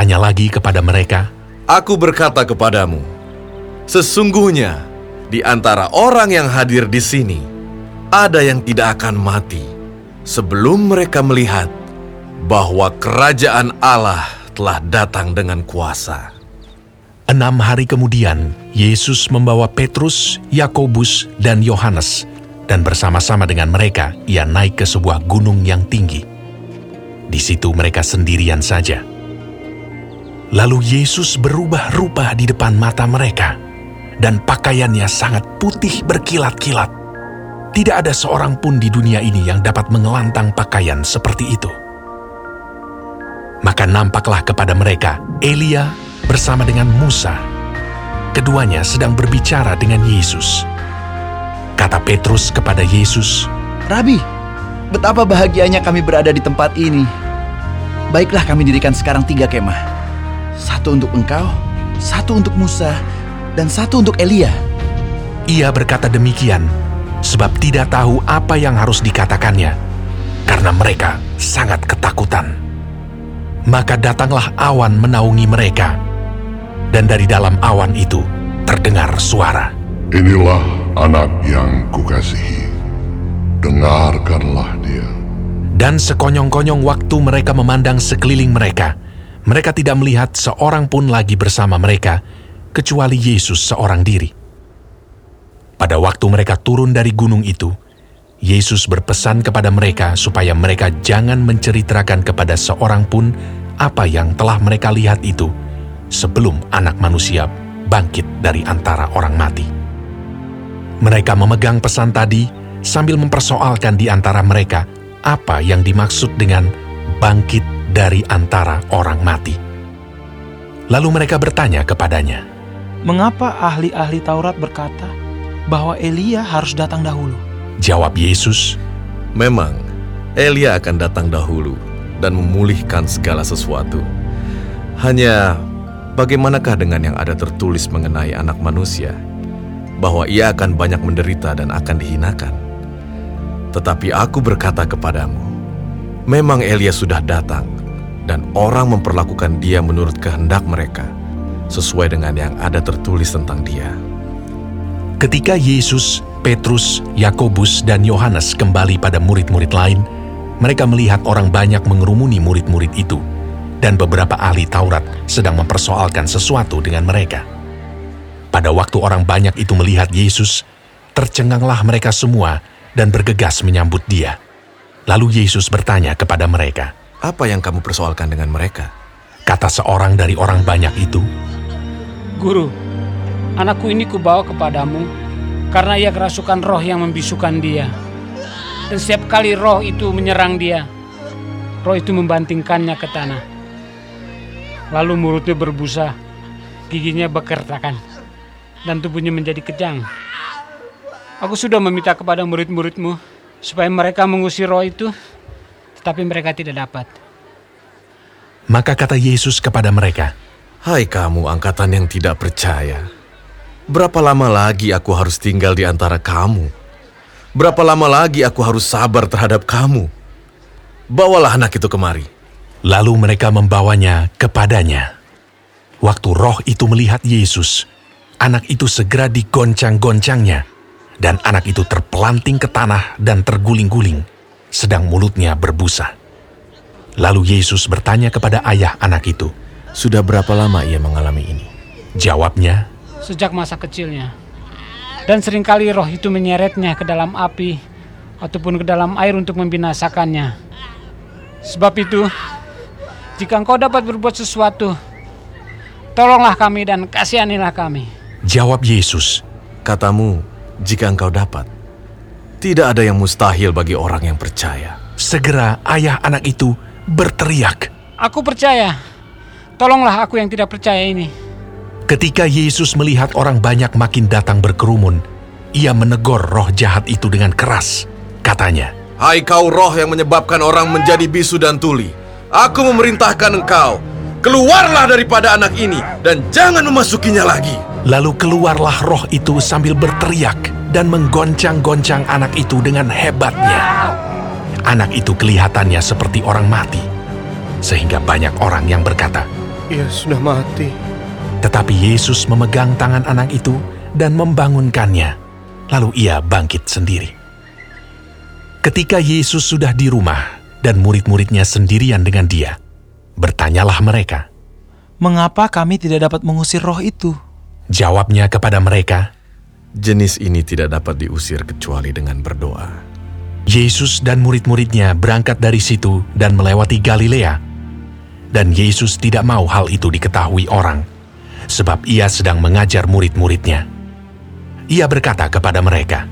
bertanya lagi kepada mereka, Aku berkata kepadamu, sesungguhnya di antara orang yang hadir di sini, ada yang tidak akan mati sebelum mereka melihat bahwa kerajaan Allah telah datang dengan kuasa. Enam hari kemudian, Yesus membawa Petrus, Yakobus, dan Yohanes, dan bersama-sama dengan mereka ia naik ke sebuah gunung yang tinggi. Di situ mereka sendirian saja. Lalu Yesus berubah rupa di depan mata mereka, dan pakaiannya sangat putih berkilat-kilat. Tidak ada seorang pun di dunia ini yang dapat mengelantang pakaian seperti itu. Maka nampaklah kepada mereka Elia bersama dengan Musa. Keduanya sedang berbicara dengan Yesus. Kata Petrus kepada Yesus, Rabi, betapa bahagianya kami berada di tempat ini. Baiklah kami dirikan sekarang tiga kemah. Satu untuk engkau, satu untuk Musa, dan satu untuk Elia. Ia berkata demikian sebab tidak tahu apa yang harus dikatakannya, karena mereka sangat ketakutan. Maka datanglah awan menaungi mereka, dan dari dalam awan itu terdengar suara. Inilah anak yang kukasihi. Dengarkanlah dia. Dan sekonyong-konyong waktu mereka memandang sekeliling mereka, mereka tidak melihat seorang pun lagi bersama mereka, kecuali Yesus seorang diri. Pada waktu mereka turun dari gunung itu, Yesus berpesan kepada mereka supaya mereka jangan menceritakan kepada seorang pun apa yang telah mereka lihat itu sebelum anak manusia bangkit dari antara orang mati. Mereka memegang pesan tadi sambil mempersoalkan di antara mereka apa yang dimaksud dengan bangkit dari antara orang mati. Lalu mereka bertanya kepadanya, Mengapa ahli-ahli Taurat berkata bahwa Elia harus datang dahulu? Jawab Yesus, Memang, Elia akan datang dahulu dan memulihkan segala sesuatu. Hanya, bagaimanakah dengan yang ada tertulis mengenai anak manusia? Bahwa ia akan banyak menderita dan akan dihinakan. Tetapi aku berkata kepadamu, memang Elia sudah datang, dan orang memperlakukan dia menurut kehendak mereka, sesuai dengan yang ada tertulis tentang dia. Ketika Yesus, Petrus, Yakobus, dan Yohanes kembali pada murid-murid lain, mereka melihat orang banyak mengerumuni murid-murid itu, dan beberapa ahli Taurat sedang mempersoalkan sesuatu dengan mereka. Pada waktu orang banyak itu melihat Yesus, tercenganglah mereka semua dan bergegas menyambut dia. Lalu Yesus bertanya kepada mereka, Apa yang kamu persoalkan dengan mereka? kata seorang dari orang banyak itu, Guru, anakku ini kubawa kepadamu karena ia kerasukan roh yang membisukan dia. Dan setiap kali roh itu menyerang dia, roh itu membantingkannya ke tanah. Lalu mulutnya berbusa, giginya bekertakan, dan tubuhnya menjadi kejang. Aku sudah meminta kepada murid-muridmu supaya mereka mengusir roh itu, tetapi mereka tidak dapat. maka kata Yesus kepada mereka, Hai kamu angkatan yang tidak percaya. Berapa lama lagi aku harus tinggal di antara kamu? Berapa lama lagi aku harus sabar terhadap kamu? Bawalah anak itu kemari. Lalu mereka membawanya kepadanya. Waktu roh itu melihat Yesus, anak itu segera digoncang-goncangnya, dan anak itu terpelanting ke tanah dan terguling-guling, sedang mulutnya berbusa. Lalu Yesus bertanya kepada ayah anak itu. Sudah berapa lama ia mengalami ini? Jawabnya, sejak masa kecilnya. Dan sering kali roh itu menyeretnya ke dalam api ataupun ke dalam air untuk membinasakannya. Sebab itu, jika engkau dapat berbuat sesuatu, tolonglah kami dan kasihanilah kami. jawab Yesus, Katamu, jika engkau dapat. Tidak ada yang mustahil bagi orang yang percaya. segera ayah anak itu berteriak. Aku percaya, tolonglah aku yang tidak percaya ini. Ketika Yesus melihat orang banyak makin datang berkerumun, ia menegur roh jahat itu dengan keras. Katanya, Hai kau roh yang menyebabkan orang menjadi bisu dan tuli. Aku memerintahkan engkau, keluarlah daripada anak ini dan jangan memasukinya lagi. Lalu keluarlah roh itu sambil berteriak dan menggoncang-goncang anak itu dengan hebatnya. Anak itu kelihatannya seperti orang mati, sehingga banyak orang yang berkata, ia sudah mati. Tetapi Yesus memegang tangan anak itu dan membangunkannya, lalu ia bangkit sendiri. Ketika Yesus sudah di rumah dan murid-muridnya sendirian dengan dia, bertanyalah mereka. Mengapa kami tidak dapat mengusir roh itu? Jawabnya kepada mereka, Jenis ini tidak dapat diusir kecuali dengan berdoa. Yesus dan murid-muridnya berangkat dari situ dan melewati Galilea. Dan Yesus tidak mau hal itu diketahui orang, sebab ia sedang mengajar murid-muridnya. Ia berkata kepada mereka,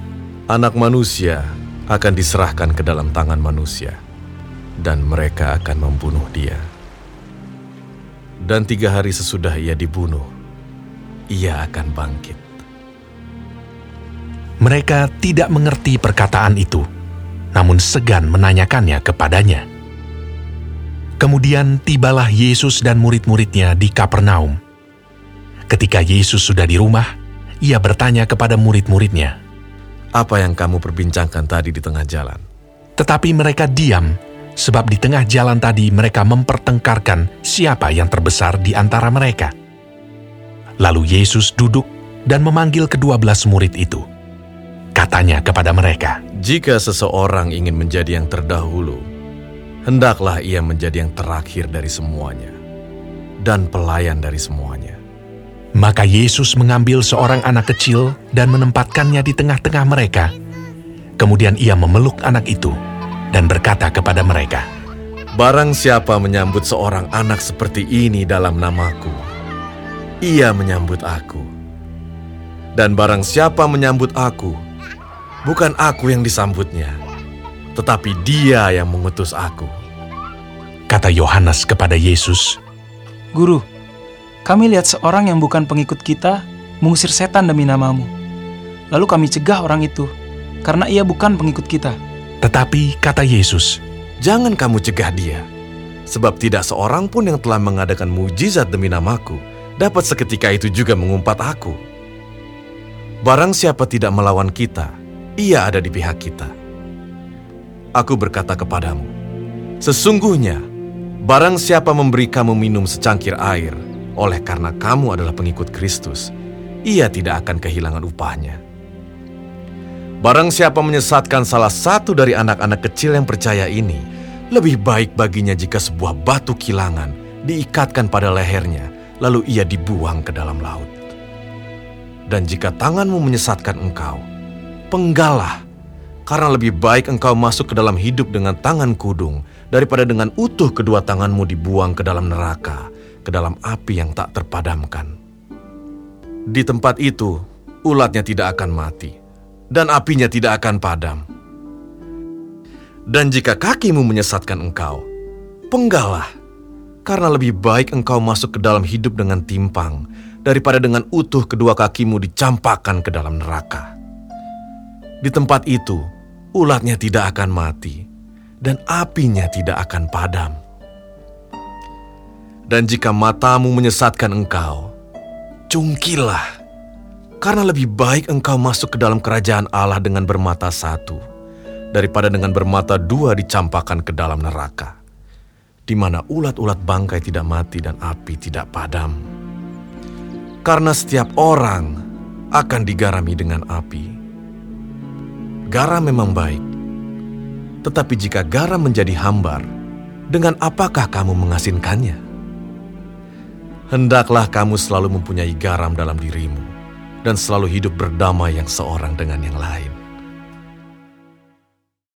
Anak manusia akan diserahkan ke dalam tangan manusia, dan mereka akan membunuh dia. Dan tiga hari sesudah ia dibunuh, ia akan bangkit. Mereka tidak mengerti perkataan itu, namun segan menanyakannya kepadanya. Kemudian tibalah Yesus dan murid-muridnya di Kapernaum. Ketika Yesus sudah di rumah, ia bertanya kepada murid-muridnya, Apa yang kamu perbincangkan tadi di tengah jalan? tetapi mereka diam, sebab di tengah jalan tadi mereka mempertengkarkan siapa yang terbesar di antara mereka. Lalu Yesus duduk dan memanggil kedua belas murid itu. Katanya kepada mereka, Jika seseorang ingin menjadi yang terdahulu, hendaklah ia menjadi yang terakhir dari semuanya dan pelayan dari semuanya. Maka Yesus mengambil seorang anak kecil dan menempatkannya di tengah-tengah mereka. Kemudian ia memeluk anak itu dan berkata kepada mereka, Barang siapa menyambut seorang anak seperti ini dalam namaku, ia menyambut aku. Dan barang siapa menyambut aku, bukan aku yang disambutnya, tetapi dia yang mengutus aku. Kata Yohanes kepada Yesus, Guru, kami lihat seorang yang bukan pengikut kita mengusir setan demi namamu. Lalu kami cegah orang itu, karena ia bukan pengikut kita. tetapi kata Yesus, Jangan kamu cegah dia, sebab tidak seorang pun yang telah mengadakan mujizat demi namaku dapat seketika itu juga mengumpat aku. Barang siapa tidak melawan kita, ia ada di pihak kita. Aku berkata kepadamu, sesungguhnya barang siapa memberi kamu minum secangkir air oleh karena kamu adalah pengikut Kristus, ia tidak akan kehilangan upahnya. Barang siapa menyesatkan salah satu dari anak-anak kecil yang percaya ini, lebih baik baginya jika sebuah batu kilangan diikatkan pada lehernya, lalu ia dibuang ke dalam laut. Dan jika tanganmu menyesatkan engkau, penggalah, karena lebih baik engkau masuk ke dalam hidup dengan tangan kudung daripada dengan utuh kedua tanganmu dibuang ke dalam neraka, ke dalam api yang tak terpadamkan. Di tempat itu, ulatnya tidak akan mati, dan apinya tidak akan padam. Dan jika kakimu menyesatkan engkau, penggalah, karena lebih baik engkau masuk ke dalam hidup dengan timpang daripada dengan utuh kedua kakimu dicampakkan ke dalam neraka. Di tempat itu, ulatnya tidak akan mati, dan apinya tidak akan padam. Dan jika matamu menyesatkan engkau, cungkilah, karena lebih baik engkau masuk ke dalam kerajaan Allah dengan bermata satu, daripada dengan bermata dua dicampakkan ke dalam neraka, di mana ulat-ulat bangkai tidak mati dan api tidak padam. Karena setiap orang akan digarami dengan api. Garam memang baik, tetapi jika garam menjadi hambar, dengan apakah kamu mengasinkannya? Hendaklah kamu selalu mempunyai garam dalam dirimu dan selalu hidup berdamai yang seorang dengan yang lain.